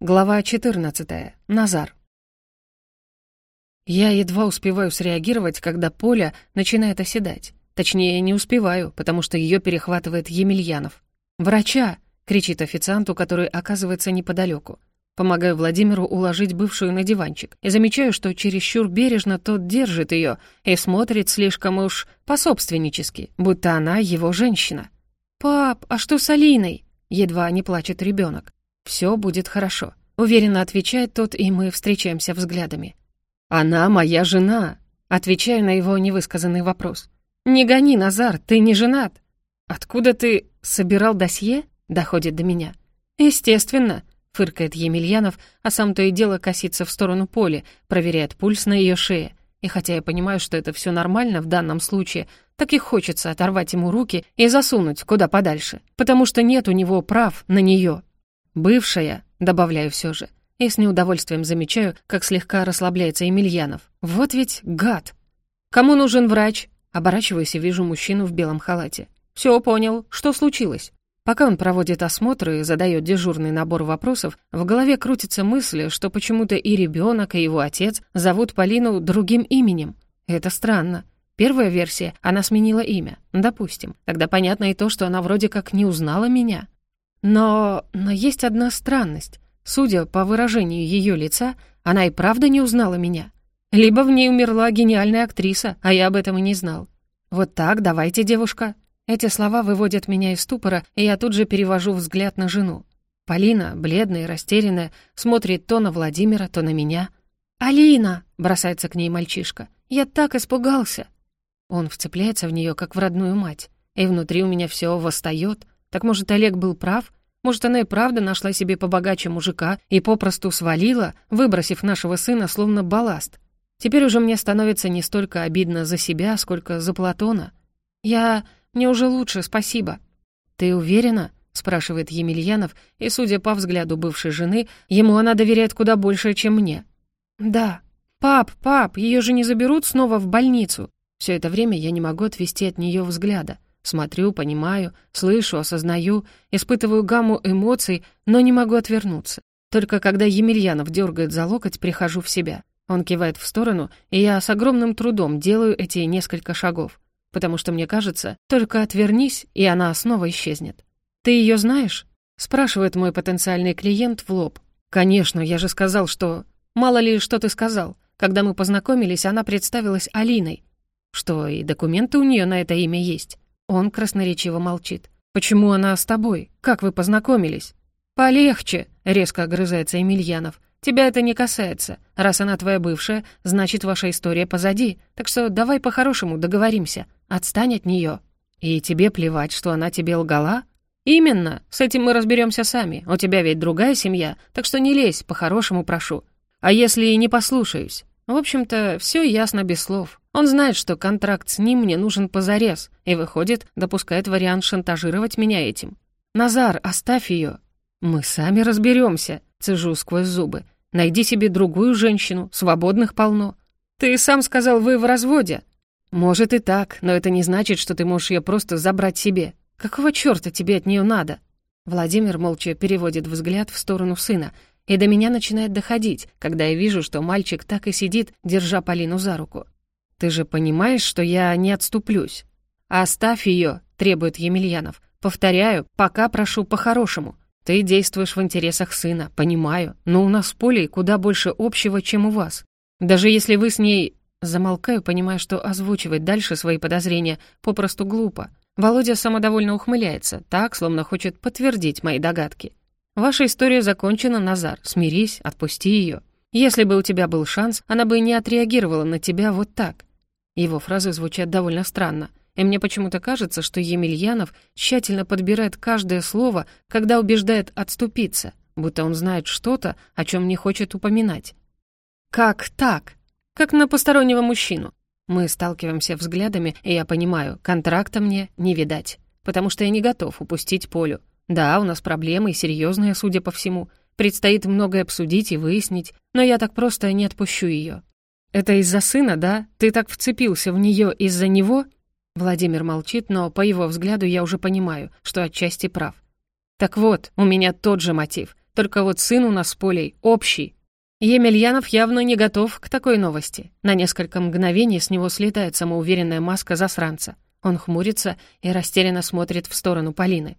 Глава 14. Назар. Я едва успеваю среагировать, когда Поля начинает оседать. Точнее, не успеваю, потому что ее перехватывает Емельянов. «Врача!» — кричит официанту, который оказывается неподалеку. Помогаю Владимиру уложить бывшую на диванчик и замечаю, что чересчур бережно тот держит ее и смотрит слишком уж пособственнически, будто она его женщина. «Пап, а что с Алиной?» — едва не плачет ребенок. «Все будет хорошо», — уверенно отвечает тот, и мы встречаемся взглядами. «Она моя жена», — отвечаю на его невысказанный вопрос. «Не гони, Назар, ты не женат». «Откуда ты собирал досье?» — доходит до меня. «Естественно», — фыркает Емельянов, а сам то и дело косится в сторону Поли, проверяет пульс на ее шее. И хотя я понимаю, что это все нормально в данном случае, так и хочется оторвать ему руки и засунуть куда подальше, потому что нет у него прав на нее. «Бывшая», — добавляю все же, и с неудовольствием замечаю, как слегка расслабляется Емельянов. «Вот ведь гад!» «Кому нужен врач?» Оборачиваюсь и вижу мужчину в белом халате. «Все, понял. Что случилось?» Пока он проводит осмотр и задает дежурный набор вопросов, в голове крутится мысль, что почему-то и ребенок, и его отец зовут Полину другим именем. Это странно. Первая версия — она сменила имя. Допустим. Тогда понятно и то, что она вроде как не узнала меня. Но... но есть одна странность. Судя по выражению ее лица, она и правда не узнала меня. Либо в ней умерла гениальная актриса, а я об этом и не знал. Вот так, давайте, девушка. Эти слова выводят меня из ступора, и я тут же перевожу взгляд на жену. Полина, бледная и растерянная, смотрит то на Владимира, то на меня. «Алина!» — бросается к ней мальчишка. «Я так испугался!» Он вцепляется в нее, как в родную мать. И внутри у меня все восстает, так может, Олег был прав? Может, она и правда нашла себе побогаче мужика и попросту свалила, выбросив нашего сына словно балласт? Теперь уже мне становится не столько обидно за себя, сколько за Платона. Я... мне уже лучше, спасибо. Ты уверена? спрашивает Емельянов, и, судя по взгляду бывшей жены, ему она доверяет куда больше, чем мне. Да. Пап, пап, ее же не заберут снова в больницу. Все это время я не могу отвести от нее взгляда. Смотрю, понимаю, слышу, осознаю, испытываю гамму эмоций, но не могу отвернуться. Только когда Емельянов дергает за локоть, прихожу в себя. Он кивает в сторону, и я с огромным трудом делаю эти несколько шагов. Потому что мне кажется, только отвернись, и она снова исчезнет. «Ты ее знаешь?» — спрашивает мой потенциальный клиент в лоб. «Конечно, я же сказал, что...» «Мало ли, что ты сказал. Когда мы познакомились, она представилась Алиной. Что, и документы у нее на это имя есть?» Он красноречиво молчит. «Почему она с тобой? Как вы познакомились?» «Полегче», — резко огрызается Емельянов. «Тебя это не касается. Раз она твоя бывшая, значит, ваша история позади. Так что давай по-хорошему договоримся. Отстань от нее». «И тебе плевать, что она тебе лгала?» «Именно. С этим мы разберемся сами. У тебя ведь другая семья, так что не лезь, по-хорошему прошу. А если и не послушаюсь?» В общем-то, все ясно без слов. Он знает, что контракт с ним мне нужен позарез, и, выходит, допускает вариант шантажировать меня этим. «Назар, оставь ее!» «Мы сами разберемся», — цежу сквозь зубы. «Найди себе другую женщину, свободных полно». «Ты сам сказал, вы в разводе». «Может и так, но это не значит, что ты можешь ее просто забрать себе. Какого чёрта тебе от нее надо?» Владимир молча переводит взгляд в сторону сына, и до меня начинает доходить, когда я вижу, что мальчик так и сидит, держа Полину за руку. «Ты же понимаешь, что я не отступлюсь?» «Оставь ее», — требует Емельянов. «Повторяю, пока прошу по-хорошему. Ты действуешь в интересах сына, понимаю, но у нас с Полей куда больше общего, чем у вас. Даже если вы с ней...» Замолкаю, понимая, что озвучивать дальше свои подозрения попросту глупо. Володя самодовольно ухмыляется, так, словно хочет подтвердить мои догадки. Ваша история закончена, Назар. Смирись, отпусти ее. Если бы у тебя был шанс, она бы не отреагировала на тебя вот так. Его фразы звучат довольно странно, и мне почему-то кажется, что Емельянов тщательно подбирает каждое слово, когда убеждает отступиться, будто он знает что-то, о чем не хочет упоминать. Как так? Как на постороннего мужчину. Мы сталкиваемся взглядами, и я понимаю, контракта мне не видать, потому что я не готов упустить Полю. Да, у нас проблемы, серьезные, судя по всему. Предстоит многое обсудить и выяснить, но я так просто не отпущу ее. Это из-за сына, да? Ты так вцепился в нее из-за него? Владимир молчит, но по его взгляду я уже понимаю, что отчасти прав. Так вот, у меня тот же мотив. Только вот сын у нас с Полей общий. Емельянов явно не готов к такой новости. На несколько мгновений с него слетает самоуверенная маска засранца. Он хмурится и растерянно смотрит в сторону Полины.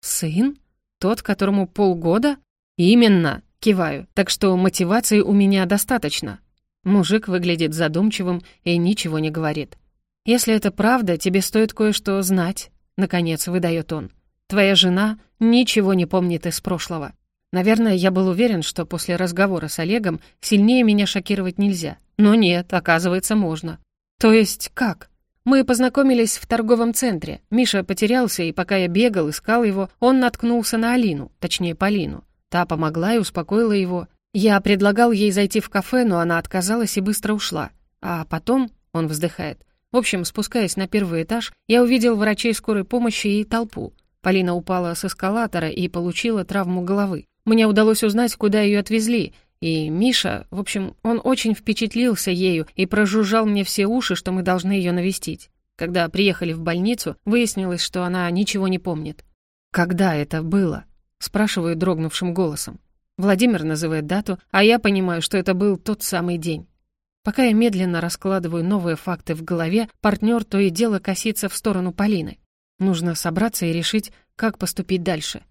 «Сын? Тот, которому полгода?» «Именно!» — киваю. «Так что мотивации у меня достаточно». Мужик выглядит задумчивым и ничего не говорит. «Если это правда, тебе стоит кое-что знать», — наконец выдает он. «Твоя жена ничего не помнит из прошлого. Наверное, я был уверен, что после разговора с Олегом сильнее меня шокировать нельзя. Но нет, оказывается, можно. То есть как? Мы познакомились в торговом центре. Миша потерялся, и пока я бегал, искал его, он наткнулся на Алину, точнее, Полину. Та помогла и успокоила его. Я предлагал ей зайти в кафе, но она отказалась и быстро ушла. А потом, он вздыхает, в общем, спускаясь на первый этаж, я увидел врачей скорой помощи и толпу. Полина упала с эскалатора и получила травму головы. Мне удалось узнать, куда ее отвезли, и Миша, в общем, он очень впечатлился ею и прожужжал мне все уши, что мы должны ее навестить. Когда приехали в больницу, выяснилось, что она ничего не помнит. «Когда это было?» — спрашиваю дрогнувшим голосом. Владимир называет дату, а я понимаю, что это был тот самый день. Пока я медленно раскладываю новые факты в голове, партнер то и дело косится в сторону Полины. Нужно собраться и решить, как поступить дальше.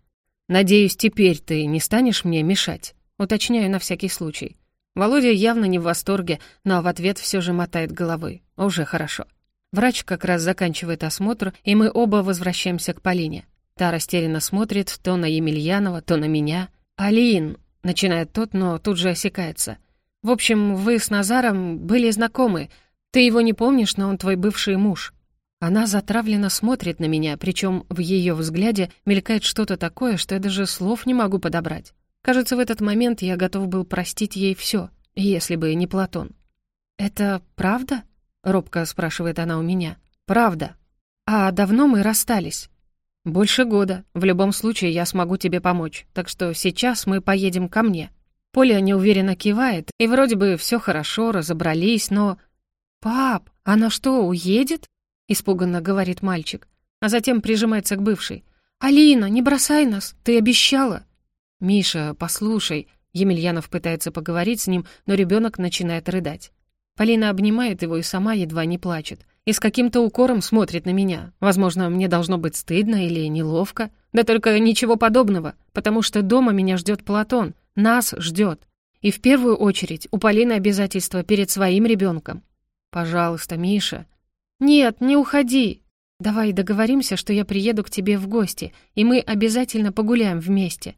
«Надеюсь, теперь ты не станешь мне мешать?» Уточняю на всякий случай. Володя явно не в восторге, но в ответ все же мотает головой. Уже хорошо. Врач как раз заканчивает осмотр, и мы оба возвращаемся к Полине. Та растерянно смотрит то на Емельянова, то на меня. «Полин!» — начинает тот, но тут же осекается. «В общем, вы с Назаром были знакомы. Ты его не помнишь, но он твой бывший муж. Она затравленно смотрит на меня, причем в ее взгляде мелькает что-то такое, что я даже слов не могу подобрать. Кажется, в этот момент я готов был простить ей все, если бы не Платон. «Это правда?» — робко спрашивает она у меня. «Правда. А давно мы расстались?» «Больше года. В любом случае я смогу тебе помочь. Так что сейчас мы поедем ко мне». Поля неуверенно кивает, и вроде бы все хорошо, разобрались, но... «Пап, она что, уедет?» — испуганно говорит мальчик, а затем прижимается к бывшей. «Алина, не бросай нас, ты обещала!» «Миша, послушай!» Емельянов пытается поговорить с ним, но ребенок начинает рыдать. Полина обнимает его и сама едва не плачет. И с каким-то укором смотрит на меня. Возможно, мне должно быть стыдно или неловко. Да только ничего подобного, потому что дома меня ждет Платон. Нас ждет. И в первую очередь у Полины обязательства перед своим ребенком. «Пожалуйста, Миша», «Нет, не уходи. Давай договоримся, что я приеду к тебе в гости, и мы обязательно погуляем вместе».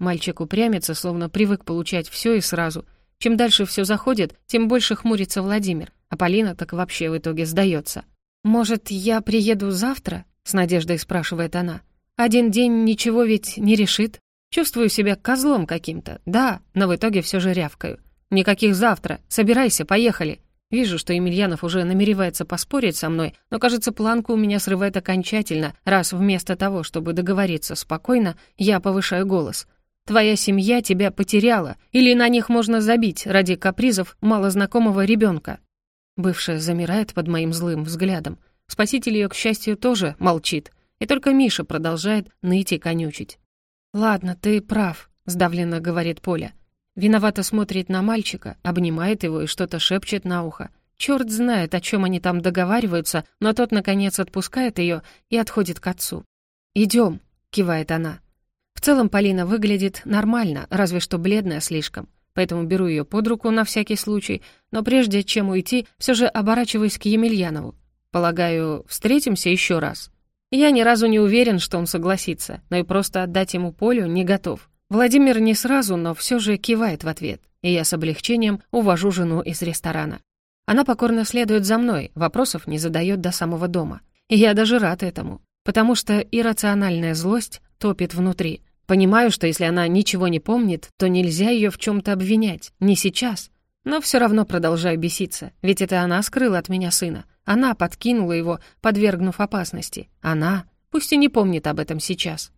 Мальчик упрямится, словно привык получать все и сразу. Чем дальше все заходит, тем больше хмурится Владимир, а Полина так вообще в итоге сдается. «Может, я приеду завтра?» — с надеждой спрашивает она. «Один день ничего ведь не решит. Чувствую себя козлом каким-то, да, но в итоге все же рявкаю. Никаких завтра. Собирайся, поехали. Вижу, что Емельянов уже намеревается поспорить со мной, но, кажется, планку у меня срывает окончательно, раз вместо того, чтобы договориться спокойно, я повышаю голос. «Твоя семья тебя потеряла, или на них можно забить ради капризов малознакомого ребенка. Бывшая замирает под моим злым взглядом. Спаситель ее, к счастью, тоже молчит, и только Миша продолжает ныть и конючить. «Ладно, ты прав», — сдавленно говорит Поля. Виновато смотрит на мальчика, обнимает его и что-то шепчет на ухо. Черт знает, о чем они там договариваются, но тот, наконец, отпускает ее и отходит к отцу. Идем, кивает она. Целом Полина выглядит нормально, разве что бледная слишком. Поэтому беру ее под руку на всякий случай, но прежде чем уйти, все же оборачиваюсь к Емельянову. Полагаю, встретимся еще раз. Я ни разу не уверен, что он согласится, но и просто отдать ему полю не готов. Владимир не сразу, но все же кивает в ответ, и я с облегчением увожу жену из ресторана. Она покорно следует за мной, вопросов не задает до самого дома. И я даже рад этому, потому что иррациональная злость топит внутри. Понимаю, что если она ничего не помнит, то нельзя ее в чем то обвинять, не сейчас. Но все равно продолжаю беситься, ведь это она скрыла от меня сына. Она подкинула его, подвергнув опасности. Она, пусть и не помнит об этом сейчас.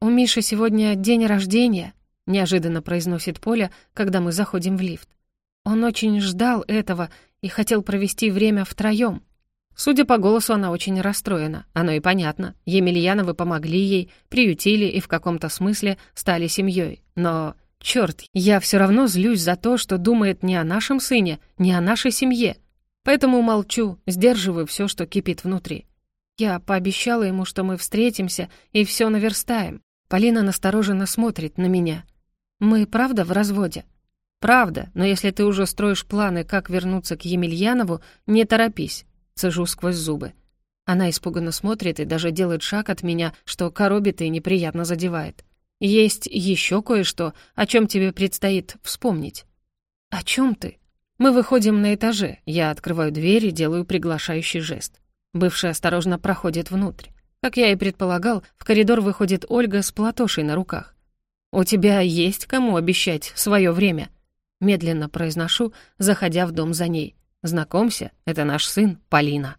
«У Миши сегодня день рождения», — неожиданно произносит Поля, когда мы заходим в лифт. «Он очень ждал этого и хотел провести время втроем. Судя по голосу, она очень расстроена. Оно и понятно. Емельяновы помогли ей, приютили и в каком-то смысле стали семьей. Но, черт, я все равно злюсь за то, что думает не о нашем сыне, не о нашей семье. Поэтому молчу, сдерживаю все, что кипит внутри. Я пообещала ему, что мы встретимся и все наверстаем. Полина настороженно смотрит на меня. Мы правда в разводе? Правда, но если ты уже строишь планы, как вернуться к Емельянову, не торопись. Цежу сквозь зубы. Она испуганно смотрит и даже делает шаг от меня, что коробит и неприятно задевает. Есть еще кое-что, о чем тебе предстоит вспомнить. О чем ты? Мы выходим на этаже. Я открываю дверь и делаю приглашающий жест. Бывший осторожно проходит внутрь. Как я и предполагал, в коридор выходит Ольга с платошей на руках. «У тебя есть кому обещать свое время?» Медленно произношу, заходя в дом за ней. Знакомься, это наш сын Полина.